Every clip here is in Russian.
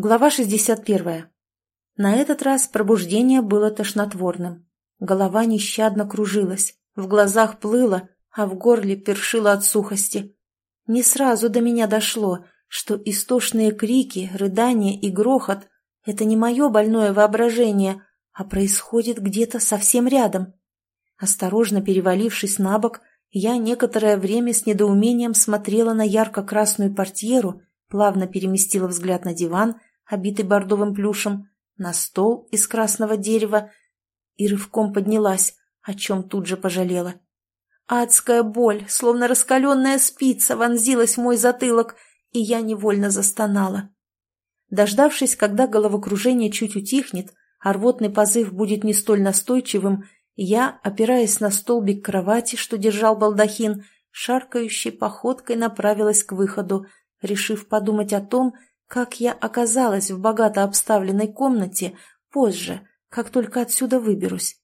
Глава 61. На этот раз пробуждение было тошнотворным. Голова нещадно кружилась, в глазах плыло, а в горле першило от сухости. Не сразу до меня дошло, что истошные крики, рыдания и грохот — это не мое больное воображение, а происходит где-то совсем рядом. Осторожно перевалившись на бок, я некоторое время с недоумением смотрела на ярко-красную портьеру, плавно переместила взгляд на диван — обитый бордовым плюшем, на стол из красного дерева и рывком поднялась, о чем тут же пожалела. Адская боль, словно раскаленная спица, вонзилась в мой затылок, и я невольно застонала. Дождавшись, когда головокружение чуть утихнет, а рвотный позыв будет не столь настойчивым, я, опираясь на столбик кровати, что держал балдахин, шаркающей походкой направилась к выходу, решив подумать о том, как я оказалась в богато обставленной комнате позже, как только отсюда выберусь?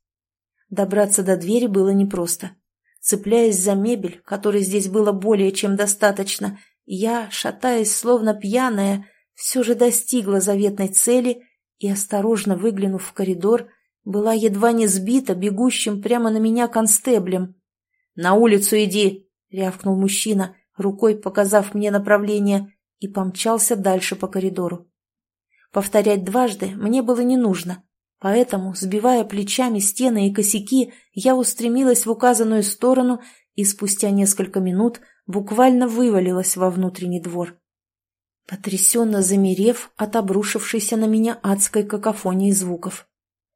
Добраться до двери было непросто. Цепляясь за мебель, которой здесь было более чем достаточно, я, шатаясь словно пьяная, все же достигла заветной цели и, осторожно выглянув в коридор, была едва не сбита бегущим прямо на меня констеблем. «На улицу иди!» — рявкнул мужчина, рукой показав мне направление, и помчался дальше по коридору. Повторять дважды мне было не нужно, поэтому, сбивая плечами стены и косяки, я устремилась в указанную сторону и спустя несколько минут буквально вывалилась во внутренний двор. Потрясенно замерев от обрушившейся на меня адской какофонии звуков.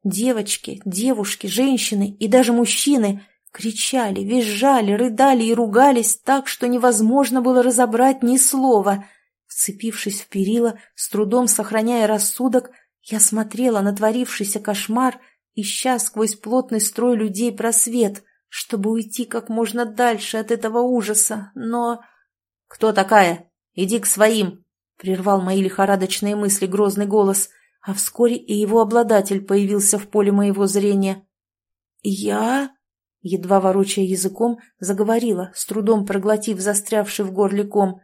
Девочки, девушки, женщины и даже мужчины кричали, визжали, рыдали и ругались так, что невозможно было разобрать ни слова — Вцепившись в перила, с трудом сохраняя рассудок, я смотрела на творившийся кошмар, ища сквозь плотный строй людей просвет, чтобы уйти как можно дальше от этого ужаса, но... «Кто такая? Иди к своим!» — прервал мои лихорадочные мысли грозный голос, а вскоре и его обладатель появился в поле моего зрения. «Я...» — едва ворочая языком, заговорила, с трудом проглотив застрявший в горле ком.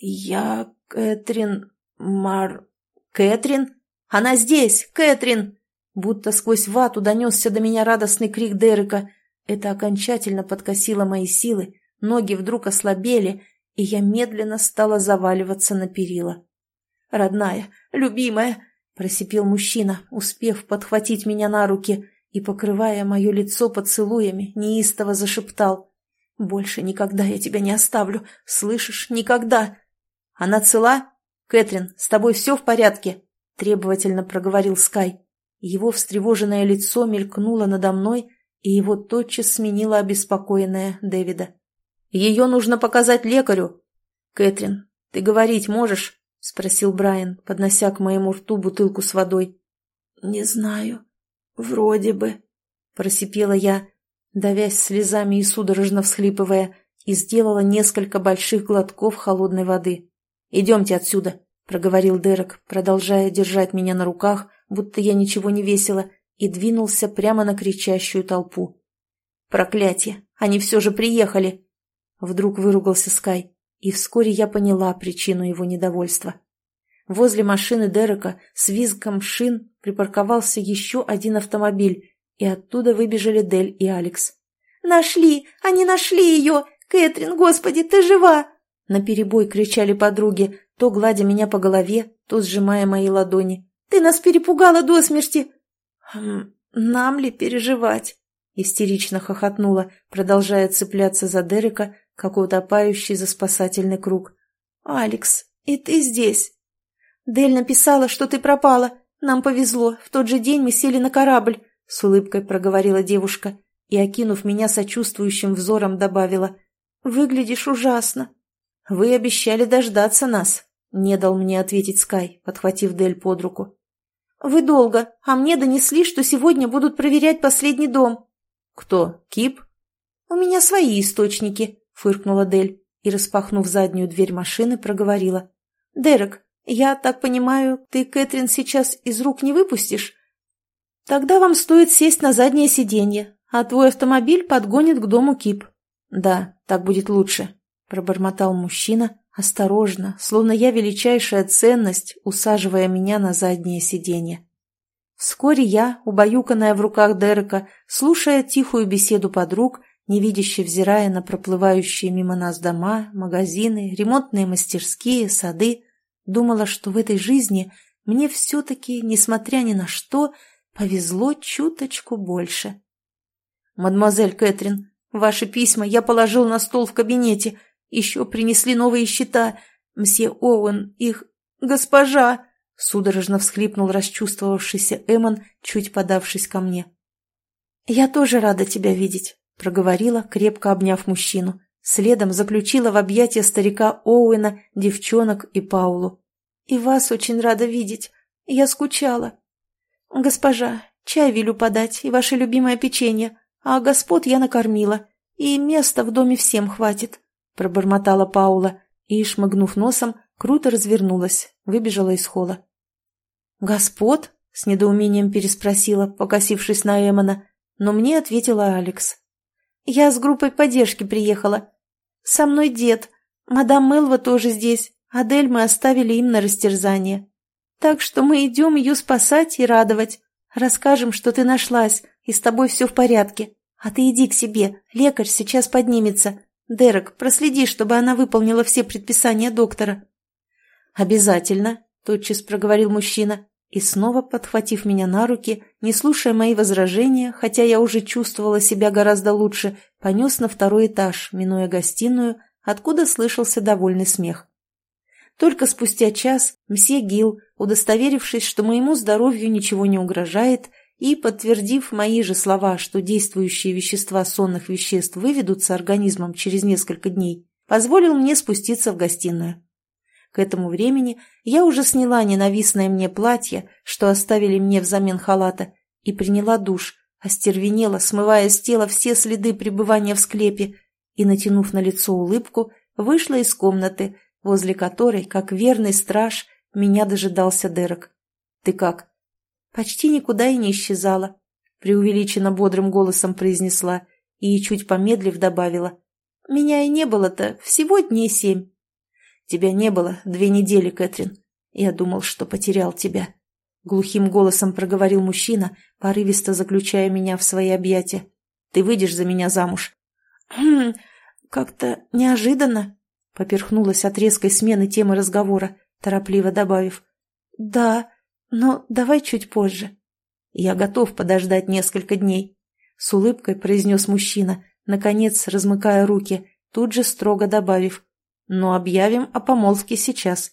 «Я Кэтрин Мар...» «Кэтрин? Она здесь! Кэтрин!» Будто сквозь вату донесся до меня радостный крик Дерека. Это окончательно подкосило мои силы, ноги вдруг ослабели, и я медленно стала заваливаться на перила. «Родная, любимая!» — просипел мужчина, успев подхватить меня на руки и, покрывая мое лицо поцелуями, неистово зашептал. «Больше никогда я тебя не оставлю, слышишь? Никогда!» «Она цела? Кэтрин, с тобой все в порядке?» – требовательно проговорил Скай. Его встревоженное лицо мелькнуло надо мной, и его тотчас сменила обеспокоенная Дэвида. «Ее нужно показать лекарю!» «Кэтрин, ты говорить можешь?» – спросил Брайан, поднося к моему рту бутылку с водой. «Не знаю. Вроде бы», – просипела я, давясь слезами и судорожно всхлипывая, и сделала несколько больших глотков холодной воды. «Идемте отсюда», — проговорил Дерек, продолжая держать меня на руках, будто я ничего не весила, и двинулся прямо на кричащую толпу. «Проклятие! Они все же приехали!» Вдруг выругался Скай, и вскоре я поняла причину его недовольства. Возле машины Дерека с визгом шин припарковался еще один автомобиль, и оттуда выбежали Дель и Алекс. «Нашли! Они нашли ее! Кэтрин, господи, ты жива!» Наперебой кричали подруги, то гладя меня по голове, то сжимая мои ладони. «Ты нас перепугала до смерти!» «Хм, «Нам ли переживать?» Истерично хохотнула, продолжая цепляться за Дерека, как утопающий за спасательный круг. «Алекс, и ты здесь?» «Дель написала, что ты пропала. Нам повезло. В тот же день мы сели на корабль», — с улыбкой проговорила девушка и, окинув меня сочувствующим взором, добавила. «Выглядишь ужасно. «Вы обещали дождаться нас», — не дал мне ответить Скай, подхватив Дель под руку. «Вы долго, а мне донесли, что сегодня будут проверять последний дом». «Кто? Кип?» «У меня свои источники», — фыркнула Дель и, распахнув заднюю дверь машины, проговорила. «Дерек, я так понимаю, ты Кэтрин сейчас из рук не выпустишь? Тогда вам стоит сесть на заднее сиденье, а твой автомобиль подгонит к дому Кип». «Да, так будет лучше», — пробормотал мужчина, осторожно, словно я величайшая ценность, усаживая меня на заднее сиденье. Вскоре я, убаюканная в руках Дерека, слушая тихую беседу подруг, невидяще взирая на проплывающие мимо нас дома, магазины, ремонтные мастерские, сады, думала, что в этой жизни мне все-таки, несмотря ни на что, повезло чуточку больше. «Мадемуазель Кэтрин, ваши письма я положил на стол в кабинете. Еще принесли новые счета. Мсье Оуэн их... Госпожа!» Судорожно всхлипнул расчувствовавшийся Эмон, чуть подавшись ко мне. «Я тоже рада тебя видеть», — проговорила, крепко обняв мужчину. Следом заключила в объятия старика Оуэна, девчонок и Паулу. «И вас очень рада видеть. Я скучала». «Госпожа, чай велю подать и ваше любимое печенье, а господ я накормила, и места в доме всем хватит», — пробормотала Паула и, шмыгнув носом, круто развернулась, выбежала из холла. «Господ?» — с недоумением переспросила, покосившись на Эмона, но мне ответила Алекс. «Я с группой поддержки приехала. Со мной дед. Мадам Мелва тоже здесь. Адель мы оставили им на растерзание. Так что мы идем ее спасать и радовать. Расскажем, что ты нашлась, и с тобой все в порядке. А ты иди к себе, лекарь сейчас поднимется. Дерек, проследи, чтобы она выполнила все предписания доктора». «Обязательно», — тотчас проговорил мужчина, и снова, подхватив меня на руки, не слушая мои возражения, хотя я уже чувствовала себя гораздо лучше, понес на второй этаж, минуя гостиную, откуда слышался довольный смех. Только спустя час мсье Гил, удостоверившись, что моему здоровью ничего не угрожает, и подтвердив мои же слова, что действующие вещества сонных веществ выведутся организмом через несколько дней, позволил мне спуститься в гостиную. К этому времени я уже сняла ненавистное мне платье, что оставили мне взамен халата, и приняла душ, остервенела, смывая с тела все следы пребывания в склепе, и, натянув на лицо улыбку, вышла из комнаты, возле которой, как верный страж, меня дожидался Дерек. «Ты как?» «Почти никуда и не исчезала», — преувеличенно бодрым голосом произнесла и, чуть помедлив, добавила. «Меня и не было-то, всего дней семь». Тебя не было две недели, Кэтрин. Я думал, что потерял тебя. Глухим голосом проговорил мужчина, порывисто заключая меня в свои объятия. Ты выйдешь за меня замуж. Хм, как-то неожиданно. Поперхнулась от резкой смены темы разговора, торопливо добавив. Да, но давай чуть позже. Я готов подождать несколько дней. С улыбкой произнес мужчина, наконец размыкая руки, тут же строго добавив но объявим о помолвке сейчас.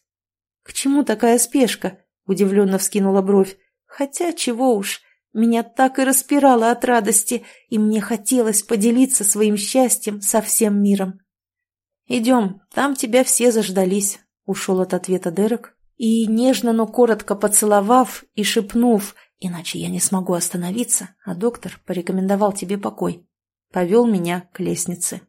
К чему такая спешка? Удивленно вскинула бровь. Хотя чего уж, меня так и распирало от радости, и мне хотелось поделиться своим счастьем со всем миром. «Идем, там тебя все заждались», — ушел от ответа Дерек, и, нежно, но коротко поцеловав и шепнув, «Иначе я не смогу остановиться, а доктор порекомендовал тебе покой», повел меня к лестнице.